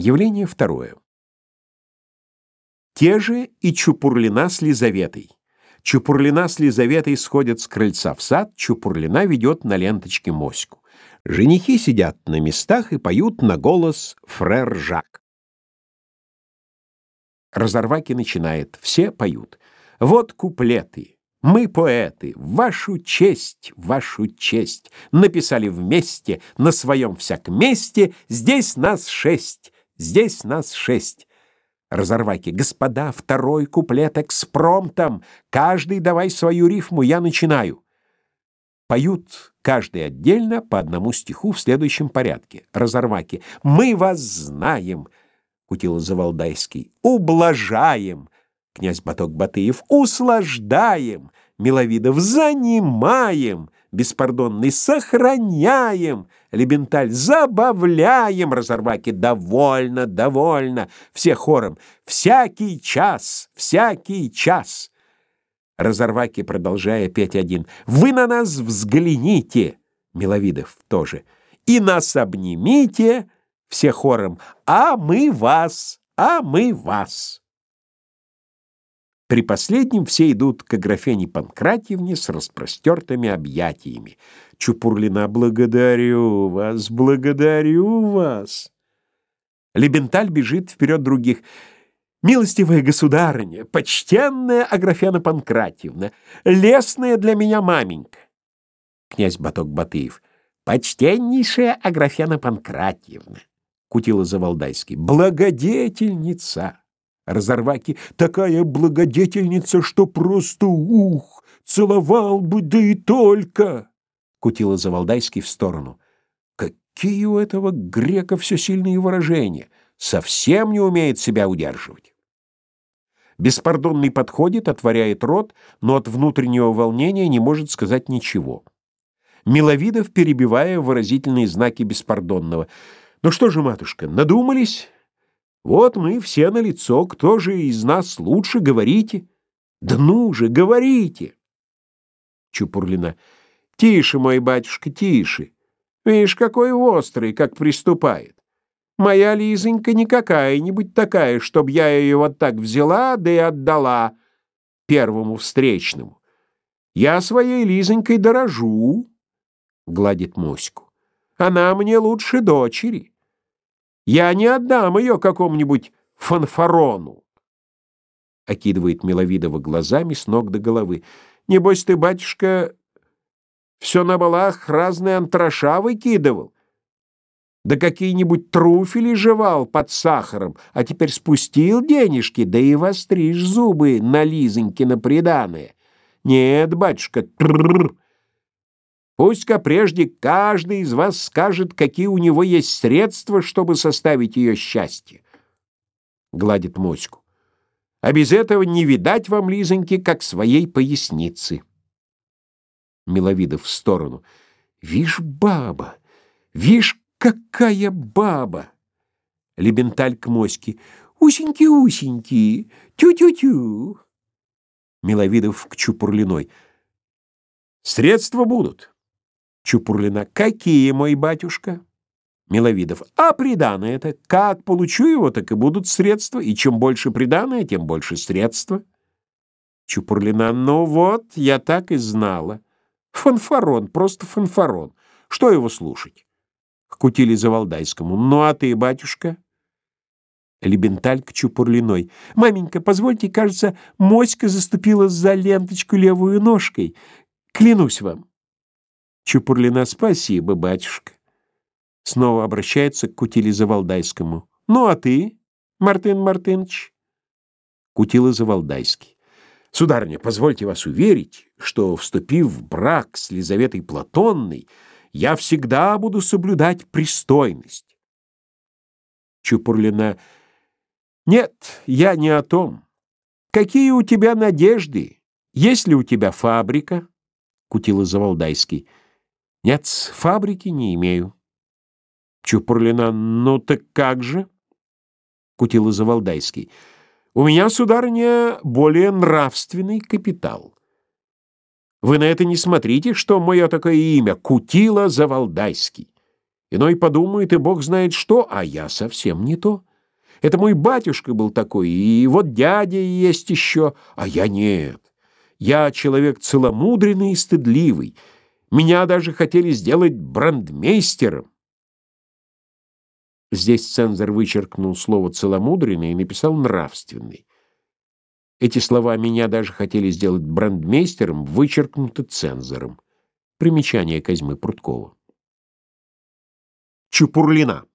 Явление второе. Те же и Чупурлина с Лизаветой. Чупурлина с Лизаветой сходят с крыльца в сад, Чупурлина ведет на ленточке моську. Женихи сидят на местах и поют на голос фрер Жак. Разорваки начинает, все поют. Вот куплеты. Мы поэты, вашу честь, вашу честь написали вместе на своем всяк месте. Здесь нас шесть, здесь нас шесть. Разорваки, господа, второй куплет экспромтом. Каждый давай свою рифму, я начинаю. Поют каждый отдельно по одному стиху в следующем порядке. Разорваки, мы вас знаем. Кутила Завалдайский, ублажаем. Князь Баток Батыев, услаждаем. Миловидов, занимаем. Беспардонный, сохраняем. Лебенталь, забавляем, разорваки, довольно, довольно, все хором, всякий час, всякий час. Разорваки, продолжая петь один, вы на нас взгляните, Миловидов тоже, и нас обнимите, все хором, а мы вас, а мы вас. При последнем все идут к Аграфене Панкратьевне с распростертыми объятиями. Чупурлина, благодарю вас, благодарю вас. Лебенталь бежит вперед других. Милостивая государыня, почтенная Аграфена Панкратьевна, лесная для меня маменька. Князь Баток Батыев. Почтеннейшая Аграфена Панкратьевна. Кутила Завалдайский. Благодетельница. Разорваки такая благодетельница, что просто ух, целовал бы, да и только. Кутила Завалдайский в сторону. Какие у этого грека все сильные выражения. Совсем не умеет себя удерживать. Беспардонный подходит, отворяет рот, но от внутреннего волнения не может сказать ничего. Миловидов, перебивая выразительные знаки беспардонного. «Ну что же, матушка, надумались?» Вот мы все на лицо, кто же из нас лучше, говорите. Да ну же, говорите. Чупурлина. Тише, мой батюшка, тише. Видишь, какой острый, как приступает. Моя Лизонька не какая-нибудь такая, чтоб я ее вот так взяла, да и отдала первому встречному. Я своей Лизонькой дорожу, гладит моську. Она мне лучше дочери. Я не отдам ее какому-нибудь фанфарону. Окидывает Миловидова глазами с ног до головы. Небось ты, батюшка, все на балах разные антраша выкидывал. Да какие-нибудь труфели жевал под сахаром, а теперь спустил денежки, да и востришь зубы на Лизоньке на приданое. Нет, батюшка, трррр, Пусть-ка прежде каждый из вас скажет, какие у него есть средства, чтобы составить ее счастье. Гладит моську. А без этого не видать вам, Лизоньки, как своей поясницы. Миловидов в сторону. Вишь, баба, вишь, какая баба. Лебенталь к моське. Усеньки-усеньки, тю-тю-тю. Миловидов к Чупурлиной. Средства будут. Чупурлина. Какие, мой батюшка? Миловидов. А приданое это? Как получу его, так и будут средства, и чем больше приданое, тем больше средства. Чупурлина. Ну вот, я так и знала. Фанфарон, просто фанфарон. Что его слушать? Кутили Завалдайскому. Ну а ты, батюшка? Лебенталь к Чупурлиной. «Маменька, позвольте, кажется, моська заступила за ленточку левую ножкой. Клянусь вам». Чупурлина, спасибо, батюшка. Снова обращается к Кутиле Завалдайскому. Ну, а ты, Мартын Мартынович? Кутила Завалдайский. Сударыня, позвольте вас уверить, что, вступив в брак с Лизаветой Платонной, я всегда буду соблюдать пристойность. Чупурлина. Нет, я не о том. Какие у тебя надежды? Есть ли у тебя фабрика? Кутила Завалдайский. Нет, фабрики не имею. Чупурлина, ну так как же? Кутила Завалдайский. У меня, сударыня, более нравственный капитал. Вы на это не смотрите, что мое такое имя — Кутила Завалдайский. Иной подумает, и бог знает что, а я совсем не то. Это мой батюшка был такой, и вот дядя есть еще, а я нет. Я человек целомудренный и стыдливый. Меня даже хотели сделать брандмейстером. Здесь цензор вычеркнул слово «целомудренный» и написал «нравственный». Эти слова «меня даже хотели сделать брандмейстером» вычеркнуты цензором. Примечание Козьмы Пруткова. Чупурлина.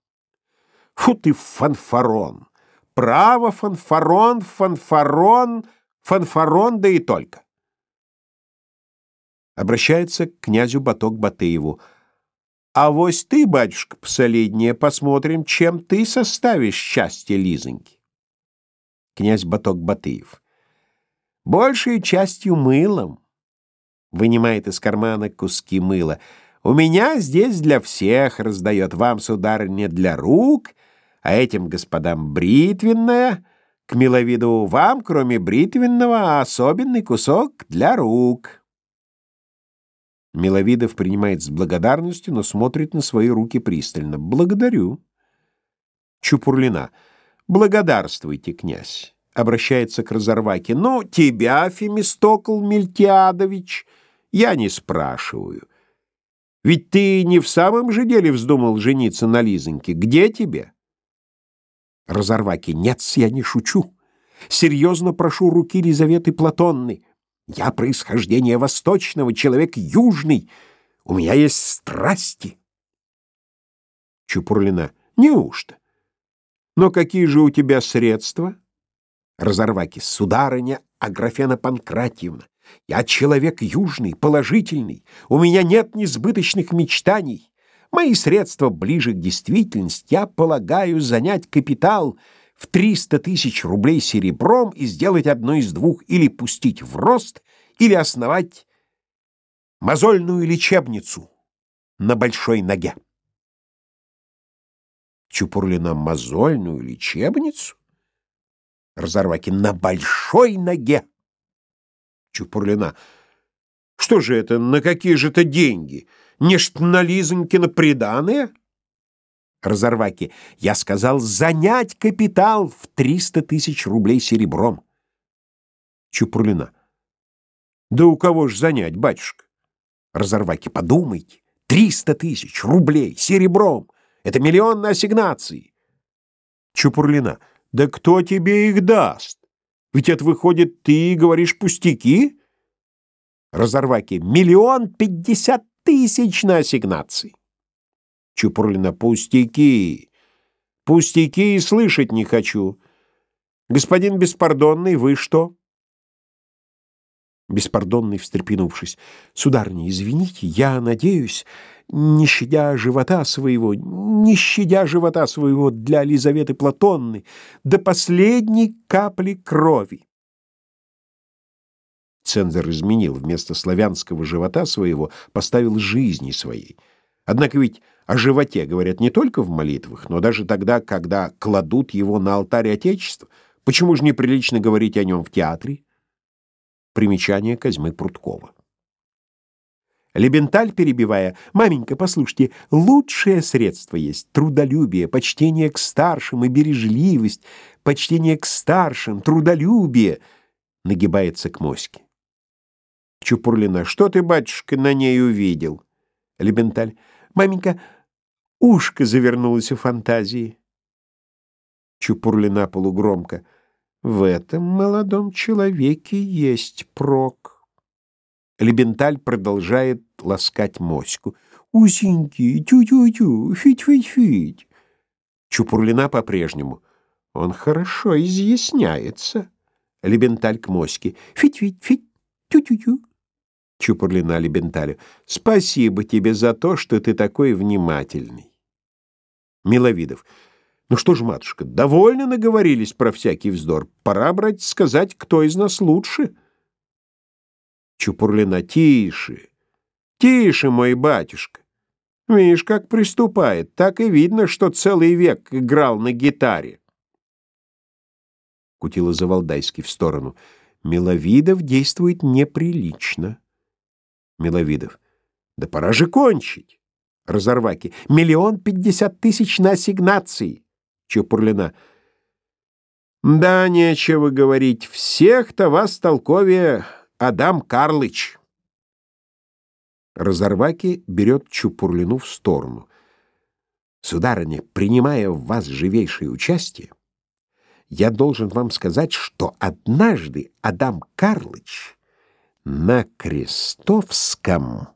Фу ты, фанфарон! Право, фанфарон, фанфарон, фанфарон, да и только. Обращается к князю Баток Батыеву. А вось ты, батюшка, посолиднее, посмотрим, чем ты составишь счастье Лизоньки. Князь Баток Батыев. Большей частью мылом. Вынимает из кармана куски мыла. У меня здесь для всех раздает вам, сударыня, для рук, а этим господам бритвенная, к миловиду вам, кроме бритвенного, особенный кусок для рук. Миловидов принимает с благодарностью, но смотрит на свои руки пристально. «Благодарю». Чупурлина. «Благодарствуйте, князь». Обращается к Разорваке. «Ну, тебя, Фемистокл Мельтиадович, я не спрашиваю. Ведь ты не в самом же деле вздумал жениться на Лизоньке. Где тебе?» Разорваки. «Нет, я не шучу. Серьезно прошу руки Лизаветы Платонны». Я происхождения восточного, человек южный. У меня есть страсти. Чупурлина. Неужто? Но какие же у тебя средства? Разорваки. Сударыня Аграфена Панкратьевна. Я человек южный, положительный. У меня нет несбыточных мечтаний. Мои средства ближе к действительности. Я полагаю занять капитал — в 300 тысяч рублей серебром и сделать одно из двух, или пустить в рост, или основать мозольную лечебницу на большой ноге. Чупурлина мозольную лечебницу? Разорвакин на большой ноге. Чупурлина. Что же это, на какие же это деньги? Не ж на Лизонькино приданое? Разорваки. Я сказал занять капитал в триста тысяч рублей серебром. Чупурлина. Да у кого ж занять, батюшка? Разорваки. Подумайте. Триста тысяч рублей серебром. Это миллион на ассигнации. Чупурлина. Да кто тебе их даст? Ведь это выходит, ты говоришь пустяки? Разорваки. Миллион пятьдесят тысяч на ассигнации. Чупурлина. Пустяки. Пустяки и слышать не хочу. Господин Беспардонный, вы что? Беспардонный, встрепенувшись. Сударыня, извините, я надеюсь, не щадя живота своего, не щадя живота своего для Лизаветы Платонны, до последней капли крови. Цензор изменил, вместо славянского живота своего поставил жизни своей. Однако ведь о животе говорят не только в молитвах, но даже тогда, когда кладут его на алтарь Отечества. Почему же неприлично говорить о нем в театре? Примечание Козьмы Пруткова. Лебенталь, перебивая, «Маменька, послушайте, лучшее средство есть трудолюбие, почтение к старшим и бережливость, почтение к старшим, трудолюбие», нагибается к моське. Чупурлина, «Что ты, батюшка, на ней увидел?» Лебенталь, Маменька, ушко завернулось у фантазии. Чупурлина полугромко. В этом молодом человеке есть прок. Лебенталь продолжает ласкать моську. Узенький, тю-тю-тю, фить-фить-фить. Чупурлина по-прежнему. Он хорошо изъясняется. Лебенталь к моське. Фить-фить-фить, тю-тю-тю. Чупурлина Лебенталю. «Спасибо тебе за то, что ты такой внимательный». Миловидов. «Ну что ж, матушка, довольно наговорились про всякий вздор. Пора, брать, сказать, кто из нас лучше». Чупурлина. «Тише, тише, мой батюшка. Видишь, как приступает, так и видно, что целый век играл на гитаре». Кутила Завалдайский в сторону. «Миловидов действует неприлично». Миловидов. Да пора же кончить. Разорваки. Миллион пятьдесят тысяч на ассигнации. Чупурлина. Да, нечего говорить, всех-то вас толковее Адам Карлыч. Разорваки берет Чупурлину в сторону. Сударыня, принимая в вас живейшее участие, я должен вам сказать, что однажды Адам Карлыч на Крестовском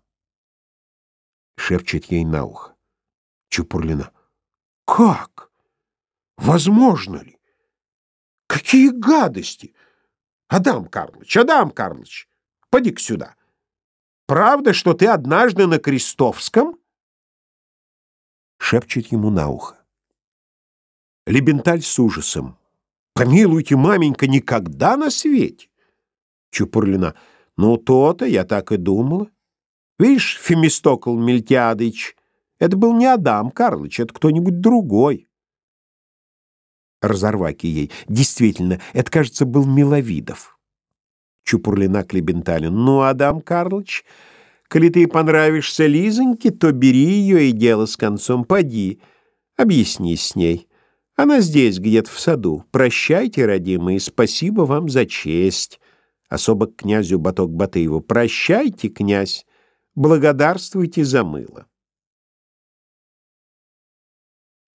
шепчет ей на ухо. Чупурлина. Как? Возможно ли? Какие гадости! Адам Карлович, Адам Карлович, поди-ка сюда. Правда, что ты однажды на Крестовском? Шепчет ему на ухо. Лебенталь с ужасом. Помилуйте, маменька, никогда на свете. Чупурлина. Ну, то-то, я так и думала. Видишь, Фемистокл Мельтиадыч, это был не Адам Карлович, это кто-нибудь другой. Разорваки ей. Действительно, это, кажется, был Миловидов. Чупурлина Клебенталин. Ну, Адам Карлович, коли ты понравишься Лизоньке, то бери ее и дело с концом поди. Объяснись с ней. Она здесь, где-то в саду. Прощайте, родимые, спасибо вам за честь. Особо к князю Баток Батыеву. Прощайте, князь, благодарствуйте за мыло.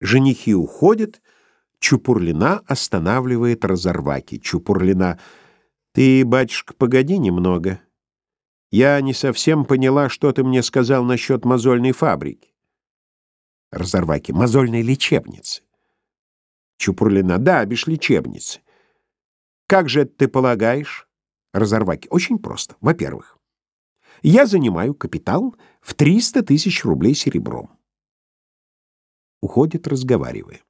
Женихи уходят, Чупурлина останавливает Разорваки. Чупурлина. Ты, батюшка, погоди немного. Я не совсем поняла, что ты мне сказал насчет мозольной фабрики. Разорваки. Мозольной лечебницы. Чупурлина. Да, без лечебницы. Как же ты полагаешь? Разорваки. Очень просто. Во-первых, я занимаю капитал в 300 тысяч рублей серебром. Уходит, разговаривая.